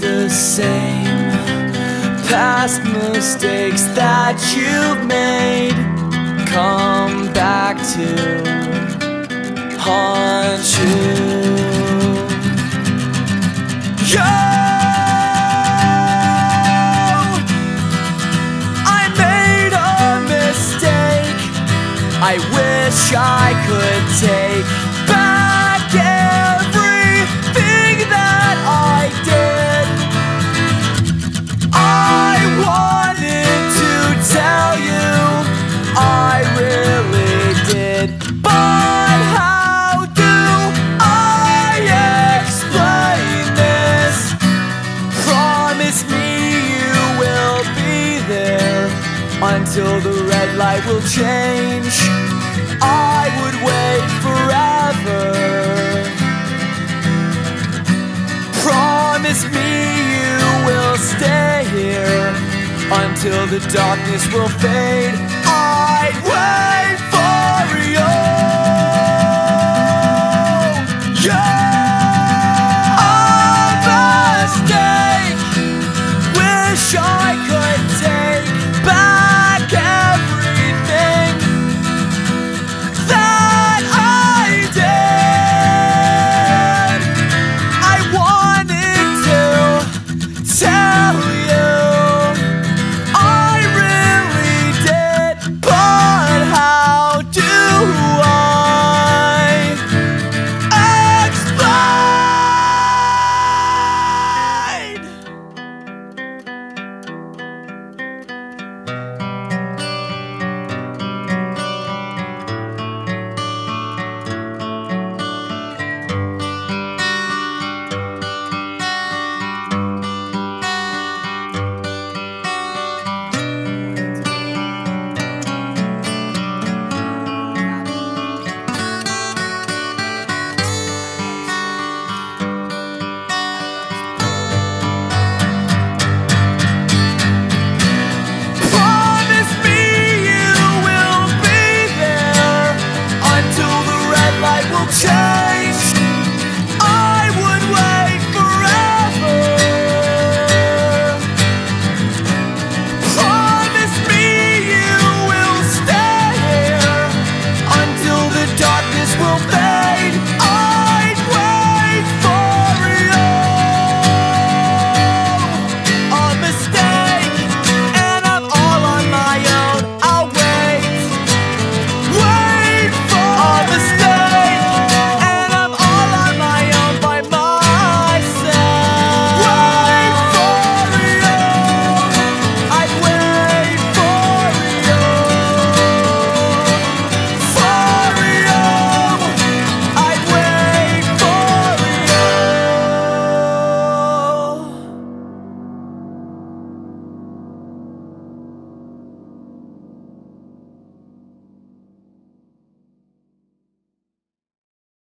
the same. Past mistakes that you've made come back to haunt you. Yo! I made a mistake. I wish I could take until the red light will change. I would wait forever. Promise me you will stay here until the darkness will fade. I'd wait